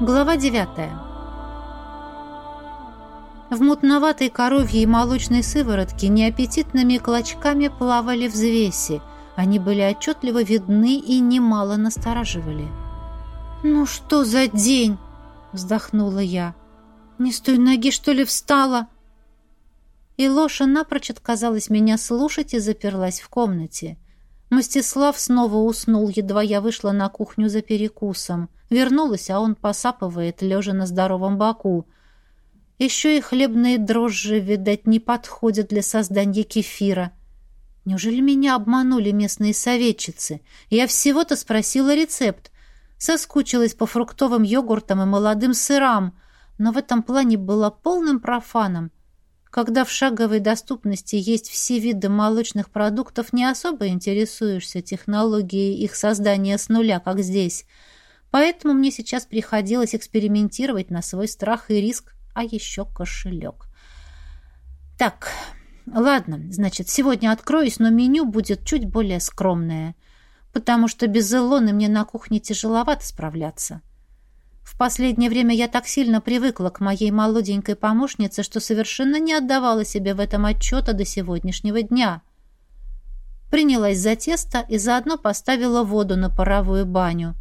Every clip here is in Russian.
Глава 9. В мутноватой коровьей молочной сыворотке неаппетитными клочками плавали взвеси. Они были отчетливо видны и немало настораживали. «Ну что за день?» — вздохнула я. «Не с той ноги, что ли, встала?» И Лоша напрочь отказалась меня слушать и заперлась в комнате. Мстислав снова уснул, едва я вышла на кухню за перекусом. Вернулась, а он посапывает, лежа на здоровом боку. Еще и хлебные дрожжи, видать, не подходят для создания кефира. Неужели меня обманули местные советчицы? Я всего-то спросила рецепт. Соскучилась по фруктовым йогуртам и молодым сырам, но в этом плане была полным профаном. Когда в шаговой доступности есть все виды молочных продуктов, не особо интересуешься технологией их создания с нуля, как здесь. Поэтому мне сейчас приходилось экспериментировать на свой страх и риск, а еще кошелек. Так, ладно, значит, сегодня откроюсь, но меню будет чуть более скромное, потому что без Илоны мне на кухне тяжеловато справляться. — в последнее время я так сильно привыкла к моей молоденькой помощнице, что совершенно не отдавала себе в этом отчета до сегодняшнего дня. Принялась за тесто и заодно поставила воду на паровую баню.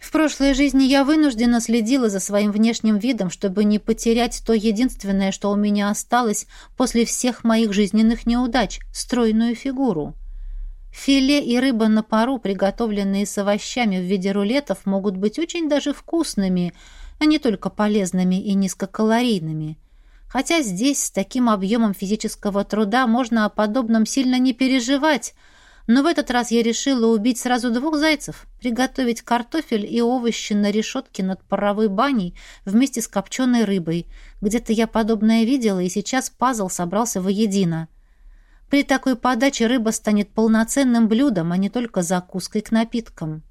В прошлой жизни я вынуждена следила за своим внешним видом, чтобы не потерять то единственное, что у меня осталось после всех моих жизненных неудач — стройную фигуру. Филе и рыба на пару, приготовленные с овощами в виде рулетов, могут быть очень даже вкусными, а не только полезными и низкокалорийными. Хотя здесь с таким объемом физического труда можно о подобном сильно не переживать, но в этот раз я решила убить сразу двух зайцев, приготовить картофель и овощи на решетке над паровой баней вместе с копченой рыбой. Где-то я подобное видела, и сейчас пазл собрался воедино. При такой подаче рыба станет полноценным блюдом, а не только закуской к напиткам.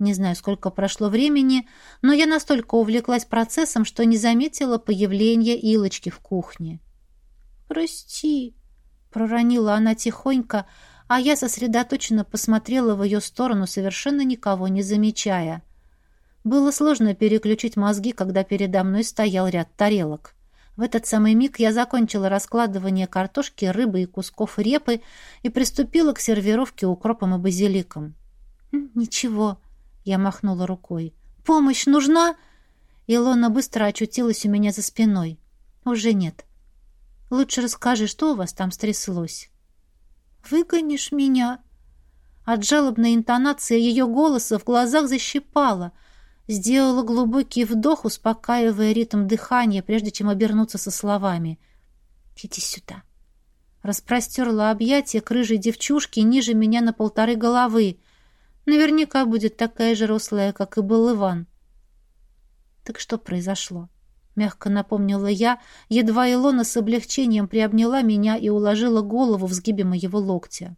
Не знаю, сколько прошло времени, но я настолько увлеклась процессом, что не заметила появления Илочки в кухне. «Прости», — проронила она тихонько, а я сосредоточенно посмотрела в ее сторону, совершенно никого не замечая. Было сложно переключить мозги, когда передо мной стоял ряд тарелок. В этот самый миг я закончила раскладывание картошки, рыбы и кусков репы и приступила к сервировке укропом и базиликом. «Ничего», — я махнула рукой. «Помощь нужна?» Илона быстро очутилась у меня за спиной. «Уже нет. Лучше расскажи, что у вас там стряслось». «Выгонишь меня?» От жалобной интонации ее голоса в глазах защипала — Сделала глубокий вдох, успокаивая ритм дыхания, прежде чем обернуться со словами. «Иди сюда». Распростерла объятия к рыжей девчушке ниже меня на полторы головы. Наверняка будет такая же рослая, как и был Иван. «Так что произошло?» Мягко напомнила я, едва Илона с облегчением приобняла меня и уложила голову в сгибе моего локтя.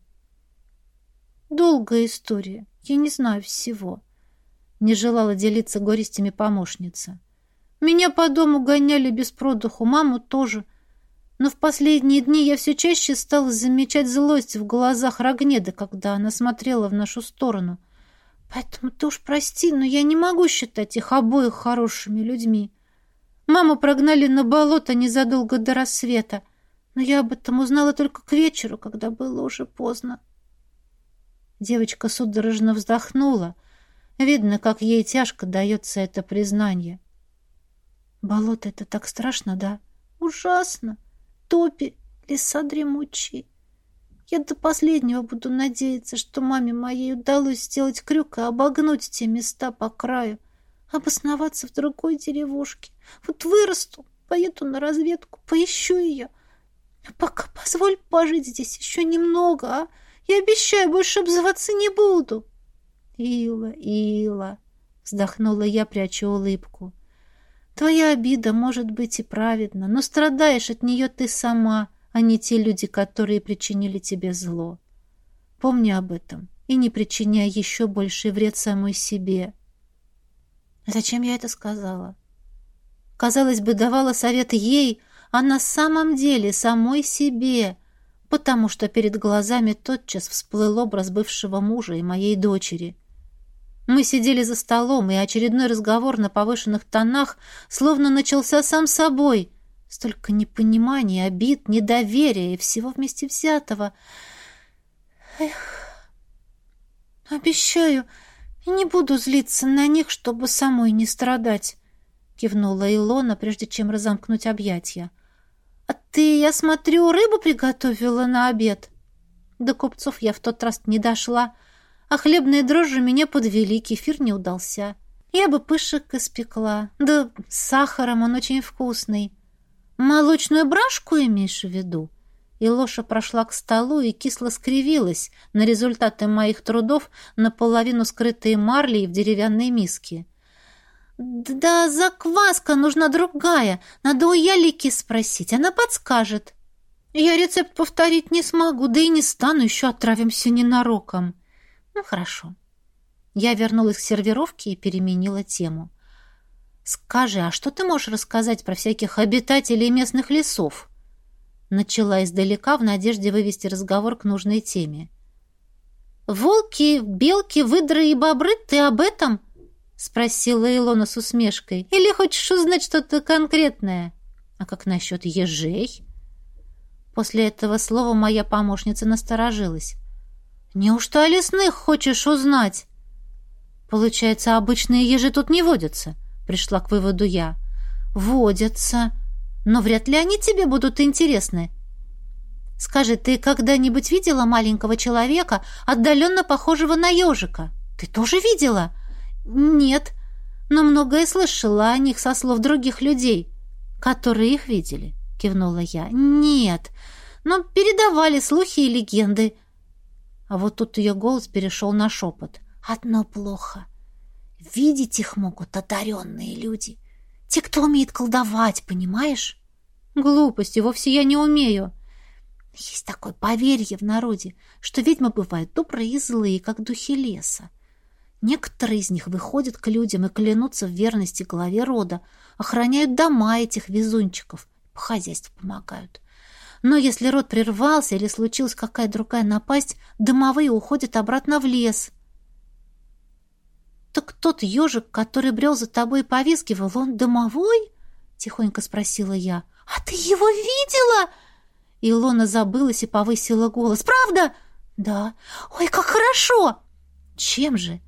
«Долгая история. Я не знаю всего», не желала делиться горестями помощница. Меня по дому гоняли без продуху, маму тоже. Но в последние дни я все чаще стала замечать злость в глазах Рогнеды, когда она смотрела в нашу сторону. Поэтому ты уж прости, но я не могу считать их обоих хорошими людьми. Маму прогнали на болото незадолго до рассвета, но я об этом узнала только к вечеру, когда было уже поздно. Девочка судорожно вздохнула — Видно, как ей тяжко дается это признание. Болото — это так страшно, да? Ужасно. Топи, леса дремучие. Я до последнего буду надеяться, что маме моей удалось сделать крюк и обогнуть те места по краю, обосноваться в другой деревушке. Вот вырасту, поеду на разведку, поищу ее. А пока позволь пожить здесь еще немного, а? Я обещаю, больше обзываться не буду. «Ила, Ила!» — вздохнула я, пряча улыбку. «Твоя обида может быть и праведна, но страдаешь от нее ты сама, а не те люди, которые причинили тебе зло. Помни об этом и не причиняй еще больший вред самой себе». Зачем я это сказала? Казалось бы, давала совет ей, а на самом деле самой себе, потому что перед глазами тотчас всплыл образ бывшего мужа и моей дочери — Мы сидели за столом, и очередной разговор на повышенных тонах словно начался сам собой. Столько непонимания, обид, недоверия и всего вместе взятого. Эх, обещаю, не буду злиться на них, чтобы самой не страдать, кивнула Илона, прежде чем разомкнуть объятия. А ты, я смотрю, рыбу приготовила на обед. До купцов я в тот раз не дошла, а хлебные дрожжи меня подвели, кефир не удался. Я бы пышек испекла. Да с сахаром он очень вкусный. Молочную брашку имеешь в виду? И лоша прошла к столу и кисло скривилась на результаты моих трудов, наполовину скрытые марлей в деревянной миске. «Да закваска нужна другая. Надо у Ялики спросить, она подскажет». «Я рецепт повторить не смогу, да и не стану, еще отравимся ненароком». Ну, хорошо. Я вернулась к сервировке и переменила тему. Скажи, а что ты можешь рассказать про всяких обитателей местных лесов? Начала издалека в надежде вывести разговор к нужной теме. Волки, белки, выдры и бобры, ты об этом? спросила Илона с усмешкой. Или хочешь узнать что-то конкретное? А как насчет ежей? После этого слова моя помощница насторожилась. «Неужто о лесных хочешь узнать?» «Получается, обычные ежи тут не водятся», — пришла к выводу я. «Водятся. Но вряд ли они тебе будут интересны. Скажи, ты когда-нибудь видела маленького человека, отдаленно похожего на ежика? Ты тоже видела?» «Нет, но многое слышала о них со слов других людей, которые их видели», — кивнула я. «Нет, но передавали слухи и легенды». А вот тут ее голос перешел на шепот. «Одно плохо. Видеть их могут одаренные люди. Те, кто умеет колдовать, понимаешь?» «Глупости, вовсе я не умею». Есть такое поверье в народе, что ведьмы бывают добрые и злые, как духи леса. Некоторые из них выходят к людям и клянутся в верности главе рода, охраняют дома этих везунчиков, по хозяйству помогают. Но если род прервался или случилась какая-то другая напасть, домовые уходят обратно в лес. «Так тот ежик, который брел за тобой и повизгивал, он домовой?» — тихонько спросила я. «А ты его видела?» Илона забылась и повысила голос. «Правда?» «Да». «Ой, как хорошо!» «Чем же?»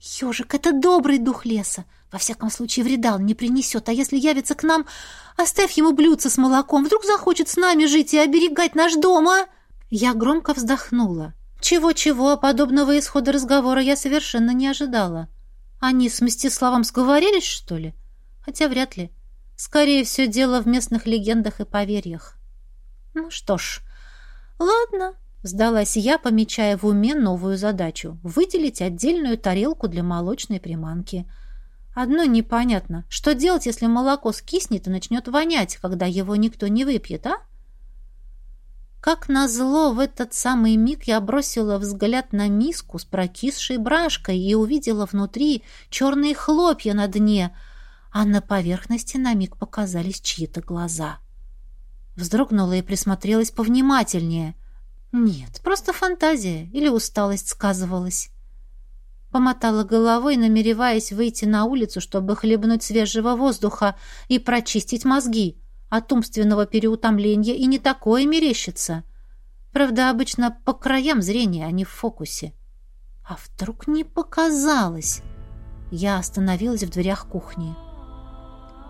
«Ежик — это добрый дух леса. Во всяком случае, вреда он не принесет. А если явится к нам, оставь ему блюдце с молоком. Вдруг захочет с нами жить и оберегать наш дом, а?» Я громко вздохнула. Чего-чего, подобного исхода разговора я совершенно не ожидала. Они с Мстиславом сговорились, что ли? Хотя вряд ли. Скорее все дело в местных легендах и поверьях. Ну что ж, ладно, сдалась я, помечая в уме новую задачу — выделить отдельную тарелку для молочной приманки — Одно непонятно. Что делать, если молоко скиснет и начнет вонять, когда его никто не выпьет, а? Как назло, в этот самый миг я бросила взгляд на миску с прокисшей брашкой и увидела внутри черные хлопья на дне, а на поверхности на миг показались чьи-то глаза. Вздрогнула и присмотрелась повнимательнее. Нет, просто фантазия или усталость сказывалась. Помотала головой, намереваясь выйти на улицу, чтобы хлебнуть свежего воздуха и прочистить мозги. От умственного переутомления и не такое мерещится. Правда, обычно по краям зрения, а не в фокусе. А вдруг не показалось? Я остановилась в дверях кухни.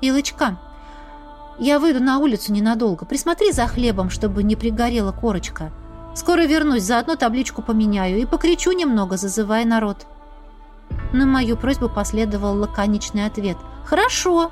«Илочка, я выйду на улицу ненадолго. Присмотри за хлебом, чтобы не пригорела корочка. Скоро вернусь, заодно табличку поменяю и покричу немного, зазывая народ». На мою просьбу последовал лаконичный ответ. «Хорошо!»